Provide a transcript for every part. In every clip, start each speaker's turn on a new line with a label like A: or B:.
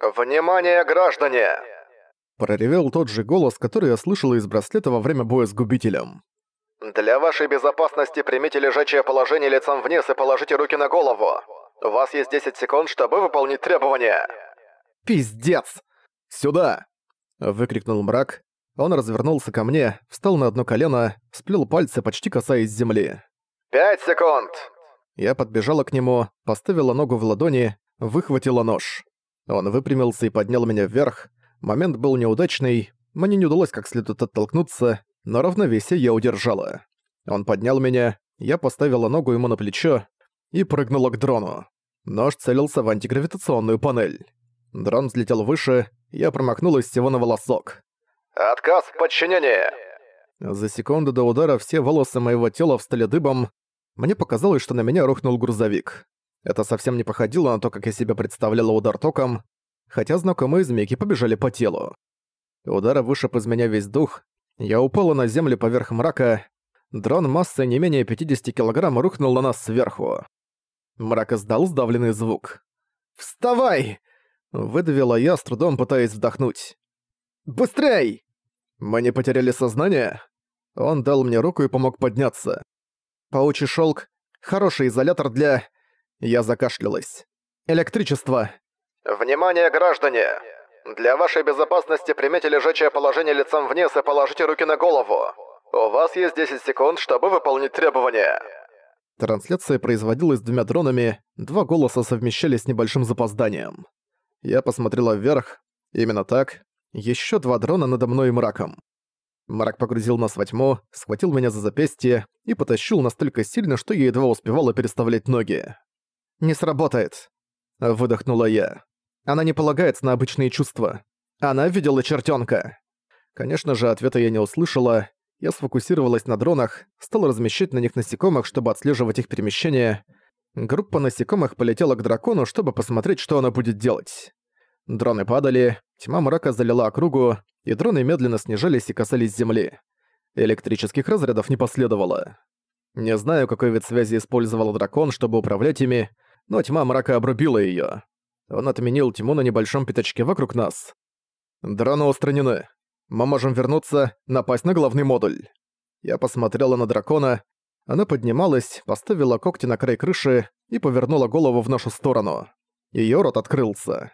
A: «Внимание, граждане!»
B: Проревел тот же голос, который я слышала из браслета во время боя с губителем.
A: «Для вашей безопасности примите лежачее положение лицом вниз и положите руки на голову. У вас есть 10 секунд, чтобы выполнить требования».
B: «Пиздец! Сюда!» — выкрикнул мрак. Он развернулся ко мне, встал на одно колено, сплел пальцы, почти касаясь земли.
A: «Пять секунд!»
B: Я подбежала к нему, поставила ногу в ладони, выхватила нож. Он выпрямился и поднял меня вверх. Момент был неудачный, мне не удалось как следует оттолкнуться, но равновесие я удержала. Он поднял меня, я поставила ногу ему на плечо и прыгнула к дрону. Нож целился в антигравитационную панель. Дрон взлетел выше, я промахнулась всего на волосок.
A: «Отказ в подчинении!»
B: За секунду до удара все волосы моего тела встали дыбом. Мне показалось, что на меня рухнул грузовик. Это совсем не походило на то, как я себе представляла удар током, хотя знакомые змейки побежали по телу. Удара вышиб из меня весь дух, я упала на землю поверх мрака, дрон массой не менее 50 килограмм рухнул на нас сверху. Мрак издал сдавленный звук. «Вставай!» — выдавила я, с трудом пытаясь вдохнуть. «Быстрей!» Мы не потеряли сознание? Он дал мне руку и помог подняться. Паучий шелк — хороший изолятор для... Я закашлялась. Электричество.
A: «Внимание, граждане! Для вашей безопасности примите лежачее положение лицом вниз и положите руки на голову. У вас есть 10 секунд, чтобы выполнить требования».
B: Трансляция производилась двумя дронами, два голоса совмещались с небольшим запозданием. Я посмотрела вверх. Именно так. Еще два дрона надо мной и мраком. Мрак погрузил нас во тьму, схватил меня за запястье и потащил настолько сильно, что я едва успевала переставлять ноги. «Не сработает», — выдохнула я. «Она не полагается на обычные чувства. Она видела чертенка. Конечно же, ответа я не услышала. Я сфокусировалась на дронах, стала размещать на них насекомых, чтобы отслеживать их перемещение. Группа насекомых полетела к дракону, чтобы посмотреть, что она будет делать. Дроны падали, тьма мрака залила округу, и дроны медленно снижались и касались земли. Электрических разрядов не последовало. Не знаю, какой вид связи использовал дракон, чтобы управлять ими, но тьма мрака обрубила её. Он отменил тьму на небольшом пятачке вокруг нас. Дроны устранены. Мы можем вернуться, напасть на главный модуль. Я посмотрела на дракона. Она поднималась, поставила когти на край крыши и повернула голову в нашу сторону. Её рот открылся.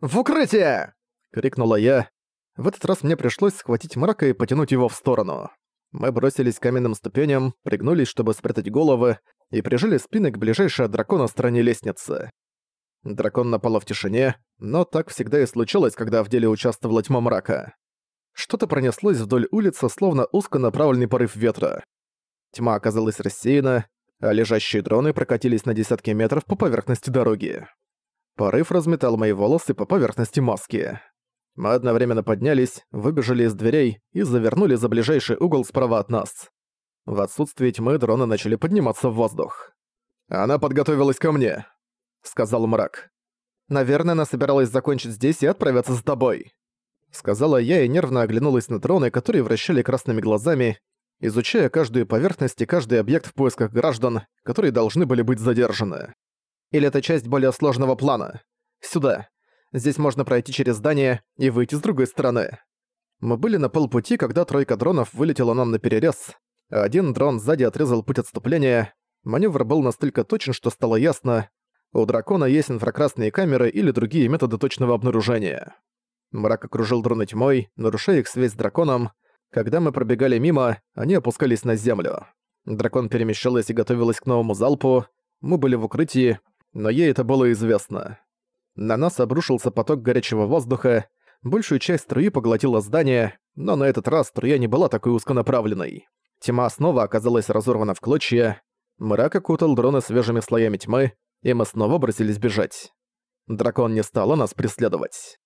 B: «В укрытие!» — крикнула я. В этот раз мне пришлось схватить мрака и потянуть его в сторону. Мы бросились к каменным ступеням, пригнулись, чтобы спрятать головы, и прижали спины к ближайшей от дракона стороне лестницы. Дракон напал в тишине, но так всегда и случалось, когда в деле участвовала тьма мрака. Что-то пронеслось вдоль улицы, словно узконаправленный порыв ветра. Тьма оказалась рассеяна, а лежащие дроны прокатились на десятки метров по поверхности дороги. Порыв разметал мои волосы по поверхности маски. Мы одновременно поднялись, выбежали из дверей и завернули за ближайший угол справа от нас. В отсутствие тьмы дроны начали подниматься в воздух. «Она подготовилась ко мне», — сказал мрак. «Наверное, она собиралась закончить здесь и отправиться за тобой», — сказала я и нервно оглянулась на дроны, которые вращали красными глазами, изучая каждую поверхность и каждый объект в поисках граждан, которые должны были быть задержаны. Или это часть более сложного плана? Сюда. Здесь можно пройти через здание и выйти с другой стороны. Мы были на полпути, когда тройка дронов вылетела нам на перерез, один дрон сзади отрезал путь отступления. Маневр был настолько точен, что стало ясно, у дракона есть инфракрасные камеры или другие методы точного обнаружения. Мрак окружил дроны тьмой, нарушая их связь с драконом. Когда мы пробегали мимо, они опускались на землю. Дракон перемещалась и готовилась к новому залпу. Мы были в укрытии, но ей это было известно. На нас обрушился поток горячего воздуха, большую часть струи поглотила здание, но на этот раз струя не была такой узконаправленной. Тьма снова оказалась разорвана в клочья, мрак окутал дроны свежими слоями тьмы, и мы снова бросились бежать. Дракон не стал нас преследовать.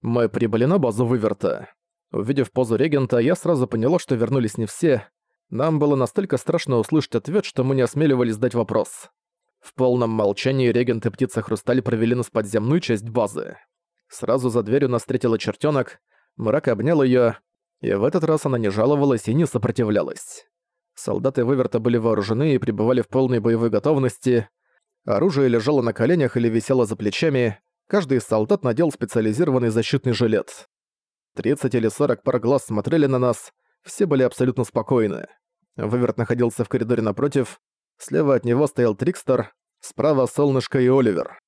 B: Мы прибыли на базу выверта. Увидев позу регента, я сразу поняла, что вернулись не все. Нам было настолько страшно услышать ответ, что мы не осмеливались дать вопрос. В полном молчании регент и птица Хрусталь провели нас подземную часть базы. Сразу за дверью нас встретила чертенок, мрак обнял ее, и в этот раз она не жаловалась и не сопротивлялась. Солдаты Выверта были вооружены и пребывали в полной боевой готовности. Оружие лежало на коленях или висело за плечами. Каждый из солдат надел специализированный защитный жилет. 30 или 40 пар глаз смотрели на нас, все были абсолютно спокойны. Выверт находился в коридоре напротив, слева от него стоял Трикстер, справа Солнышко и Оливер.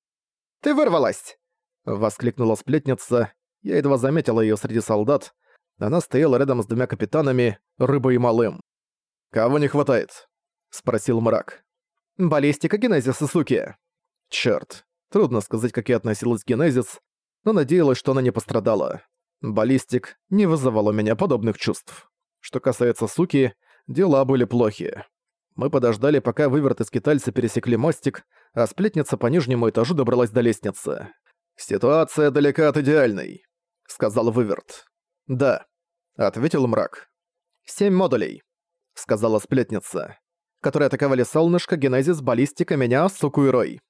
A: «Ты вырвалась!»
B: — воскликнула сплетница. Я едва заметила её среди солдат. Она стояла рядом с двумя капитанами, Рыбой и Малым. «Кого не хватает?» — спросил мрак.
A: «Баллистика генезиса, суки!»
B: Чёрт, трудно сказать, как я относилась к генезис, но надеялась, что она не пострадала. Баллистик не вызывал у меня подобных чувств. Что касается суки, дела были плохи. Мы подождали, пока выверт из китальца пересекли мостик, а сплетница по нижнему этажу добралась до лестницы. «Ситуация далека от идеальной», — сказал выверт. «Да», — ответил мрак.
A: «Семь модулей», — сказала сплетница, которые атаковали солнышко, генезис, баллистика, меня, суку и рой.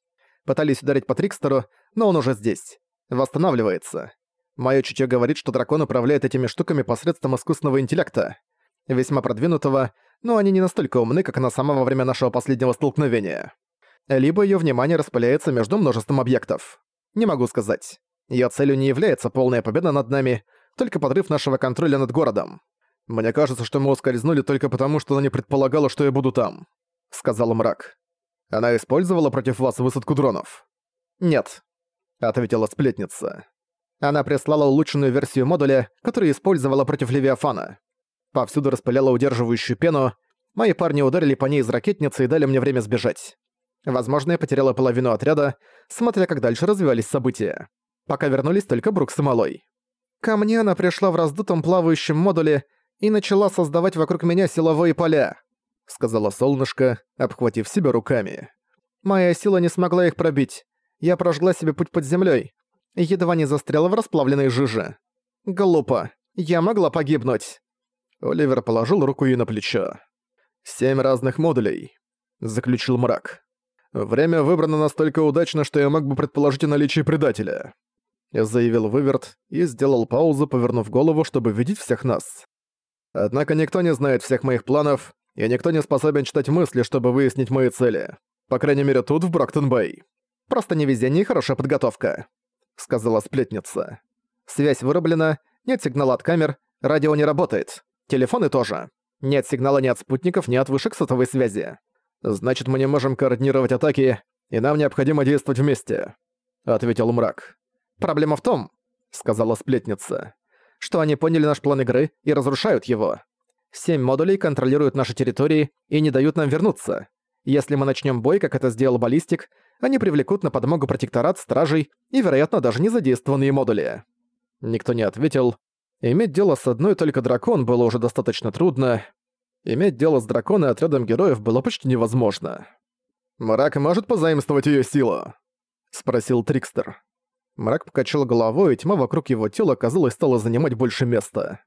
A: Пытались ударить по Трикстеру, но он уже здесь. Восстанавливается. Моё чутьё говорит, что дракон управляет этими штуками посредством искусственного интеллекта. Весьма продвинутого, но они не настолько умны, как она сама во время нашего последнего столкновения. Либо её внимание распыляется между множеством объектов. Не могу сказать. Её целью не является полная победа над нами, только подрыв нашего контроля над городом. Мне кажется, что мы ускользнули только потому, что она не предполагала, что я буду там», — сказал мрак. «Она использовала против вас высадку дронов?»
B: «Нет», — ответила сплетница. Она прислала улучшенную версию модуля, которую использовала против Левиафана. Повсюду распыляла удерживающую пену, мои парни ударили по ней из ракетницы и дали мне время сбежать. Возможно, я потеряла половину отряда, смотря как дальше развивались события. Пока вернулись только Брукс и Малой. Ко мне она пришла в раздутом плавающем модуле и начала создавать вокруг меня силовые поля», — сказала солнышко, обхватив себя руками. «Моя сила не смогла их пробить. Я прожгла себе путь под землей, едва не застряла в расплавленной жиже. Глупо. Я могла погибнуть». Оливер положил руку ей на плечо. «Семь разных модулей», — заключил мрак. «Время выбрано настолько удачно, что я мог бы предположить о наличии предателя», — заявил Выверт и сделал паузу, повернув голову, чтобы видеть всех нас. Однако никто не знает всех моих планов, и никто не способен читать мысли, чтобы выяснить мои цели. По крайней мере, тут, в Брактон-Бэй. Просто невезение и хорошая подготовка», — сказала сплетница. «Связь вырублена, нет сигнала от камер, радио не работает, телефоны тоже. Нет сигнала ни от спутников, ни от вышек сотовой связи. Значит, мы не можем координировать атаки, и нам необходимо действовать вместе», — ответил мрак. «Проблема в том», — сказала сплетница, что они поняли наш план игры и разрушают его. Семь модулей контролируют наши территории и не дают нам вернуться. Если мы начнем бой, как это сделал Баллистик, они привлекут на подмогу протекторат, стражей и, вероятно, даже незадействованные модули. Никто не ответил. Иметь дело с одной только дракон было уже достаточно трудно. Иметь дело с драконом и отрядом героев было почти невозможно. «Мрак может позаимствовать ее силу?» — спросил Трикстер. Мрак покачал головой, и тьма вокруг его тела, казалось, стала занимать больше места.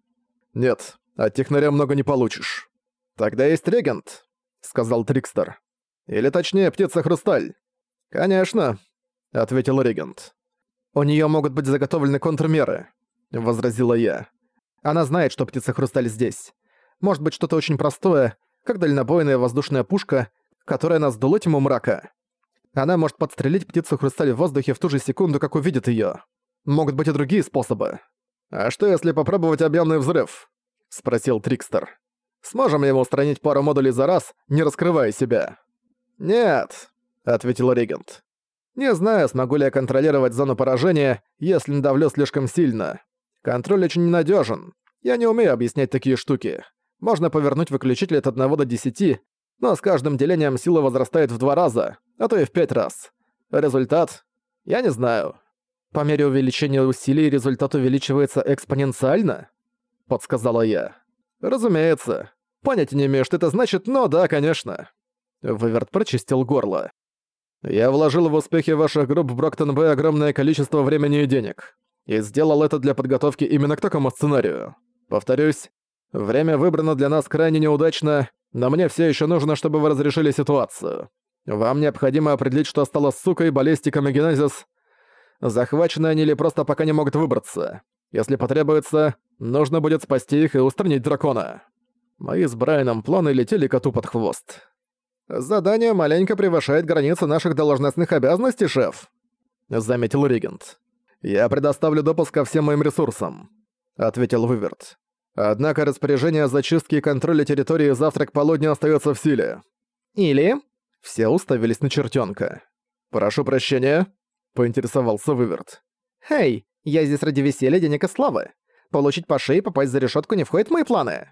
B: «Нет, от технаря много не получишь». «Тогда есть регент», — сказал Трикстер. «Или точнее, птица-хрусталь». «Конечно», — ответил регент. «У нее могут быть заготовлены контрмеры», — возразила я. «Она знает, что птица-хрусталь здесь. Может быть, что-то очень простое, как дальнобойная воздушная пушка, которая нас сдула тьму мрака. Она может подстрелить птицу-хрусталь в воздухе в ту же секунду, как увидит её. Могут быть и другие способы. «А что, если попробовать объемный взрыв?» — спросил Трикстер. «Сможем ли мы устранить пару модулей за раз, не раскрывая себя?» «Нет», — ответил регент. «Не знаю, смогу ли я контролировать зону поражения, если надавлю слишком сильно. Контроль очень ненадёжен. Я не умею объяснять такие штуки. Можно повернуть выключитель от 1 до 10, но с каждым делением сила возрастает в два раза, а то и в пять раз. Результат? Я не знаю. По мере увеличения усилий результат увеличивается экспоненциально? Подсказала я. Разумеется. Понятия не имею, что это значит, но да, конечно. Выверт прочистил горло. Я вложил в успехи ваших групп в Броктон Б огромное количество времени и денег. И сделал это для подготовки именно к такому сценарию. Повторюсь, время выбрано для нас крайне неудачно, но мне все еще нужно, чтобы вы разрешили ситуацию. Вам необходимо определить, что стало с сукой, баллистиком и генезис. Захвачены они или просто пока не могут выбраться. Если потребуется, нужно будет спасти их и устранить дракона. Мои с Брайаном планы летели коту под хвост. Задание маленько превышает границы наших должностных обязанностей, шеф.
A: заметил регент. «Я предоставлю допуск ко всем моим ресурсам», — ответил Выверт. «Однако распоряжение о зачистке и контроле территории завтра к полудню остается в силе». «Или?» Все уставились на чертенка. «Прошу прощения», — поинтересовался Выверт. «Эй, я здесь ради веселья, денег и славы. Получить по шее и попасть за решетку не входит в мои планы».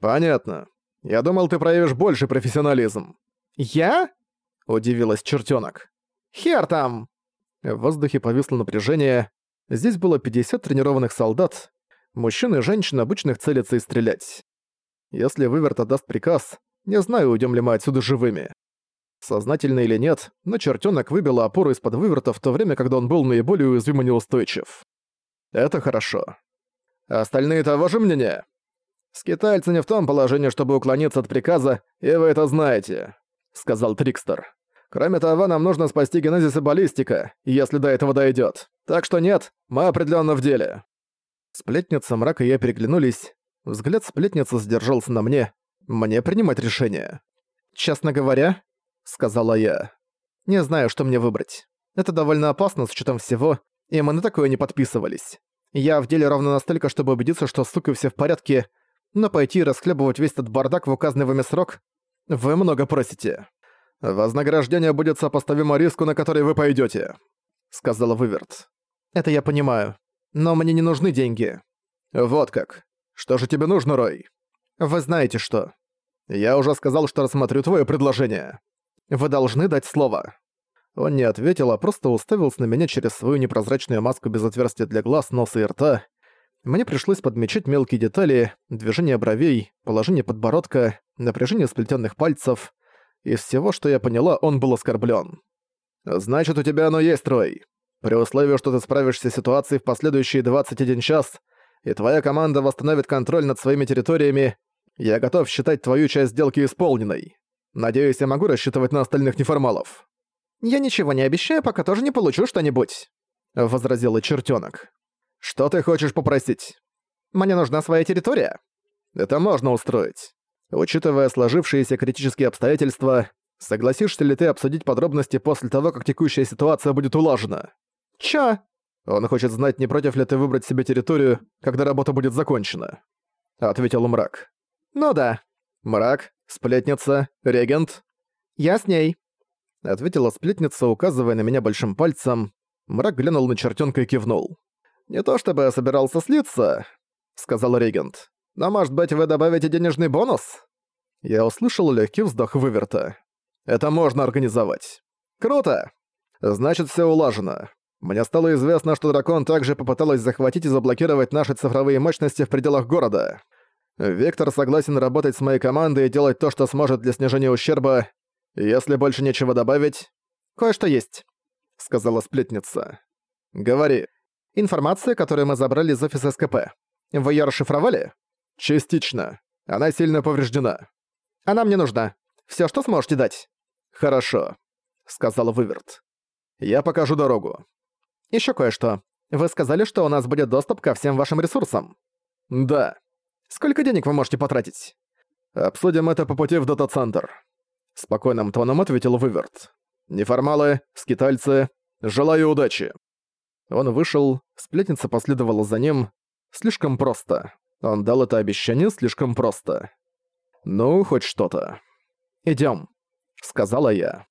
A: «Понятно. Я думал, ты проявишь больше профессионализм». «Я?» — удивилась чертенок. «Хер там!» В воздухе повисло напряжение. Здесь было 50 тренированных солдат. Мужчины и женщины обычных целятся и стрелять. Если Выверт отдаст приказ, не знаю, уйдем ли мы отсюда живыми. Сознательно или нет, но чертенок выбил опору из-под выверта в то время, когда он был наиболее уязвим и неустойчив. Это хорошо. Остальные того же мнения? Скитальцы не в том положении, чтобы уклониться от приказа, и вы это знаете, сказал Трикстер. Кроме того, нам нужно спасти генезис и баллистика, если до этого дойдет. Так что нет, мы определенно в деле. Сплетница мрака и я переглянулись. Взгляд сплетницы задержался на мне. Мне принимать решение. Честно говоря, сказала я. Не знаю, что мне выбрать. Это довольно опасно с учетом всего, и мы на такое не подписывались. Я в деле ровно настолько, чтобы убедиться, что сука все в порядке, но пойти и расхлебывать весь этот бардак в указанный вами срок вы много просите. «Вознаграждение будет сопоставимо риску, на который вы пойдете», — сказала Выверт. «Это я понимаю. Но мне не нужны деньги». «Вот как. Что же тебе нужно, Рой?» «Вы знаете что. Я уже сказал, что рассмотрю твое предложение. Вы должны дать слово». Он не ответил, а просто уставился на меня через свою непрозрачную маску без отверстия для глаз, носа и рта. Мне пришлось подмечать мелкие детали, движение бровей, положение подбородка, напряжение сплетенных пальцев. Из всего, что я поняла, он был оскорблен. «Значит, у тебя оно есть, Трой. При условии, что ты справишься с ситуацией в последующие 21 час, и твоя команда восстановит контроль над своими территориями, я готов считать твою часть сделки исполненной. Надеюсь, я могу рассчитывать на остальных неформалов». «Я ничего не обещаю, пока тоже не получу что-нибудь», — возразила чертенок. «Что ты хочешь попросить?» «Мне нужна своя территория». «Это можно устроить. Учитывая сложившиеся критические обстоятельства, согласишься ли ты обсудить подробности после того, как текущая ситуация будет улажена? Чё? Он хочет знать, не против ли ты выбрать себе территорию, когда работа будет закончена. Ответил мрак. Ну да. Мрак, сплетница, регент. Я с ней. Ответила сплетница, указывая на меня большим пальцем. Мрак глянул на чертенка и кивнул. «Не то чтобы я собирался слиться», — сказал регент. Но, может быть, вы добавите денежный бонус?» Я услышал легкий вздох выверта. «Это можно организовать». «Круто! Значит, все улажено. Мне стало известно, что дракон также попыталась захватить и заблокировать наши цифровые мощности в пределах города. Виктор согласен работать с моей командой и делать то, что сможет для снижения ущерба. Если больше нечего добавить... «Кое-что есть», — сказала сплетница. «Говори. Информация, которую мы забрали из офиса СКП. Вы её расшифровали?» «Частично. Она сильно повреждена». «Она мне нужна. Всё, что сможете дать?» «Хорошо», — сказал Выверт. «Я покажу дорогу». «Ещё кое-что. Вы сказали, что у нас будет доступ ко всем вашим ресурсам». «Да». «Сколько денег вы можете потратить?» «Обсудим это по пути в дата-центр», — спокойным тоном ответил Выверт. «Неформалы, скитальцы, желаю удачи». Он вышел, сплетница последовала за ним. Слишком просто. Он дал это обещание слишком просто. «Ну, хоть что-то». «Идём», — сказала я.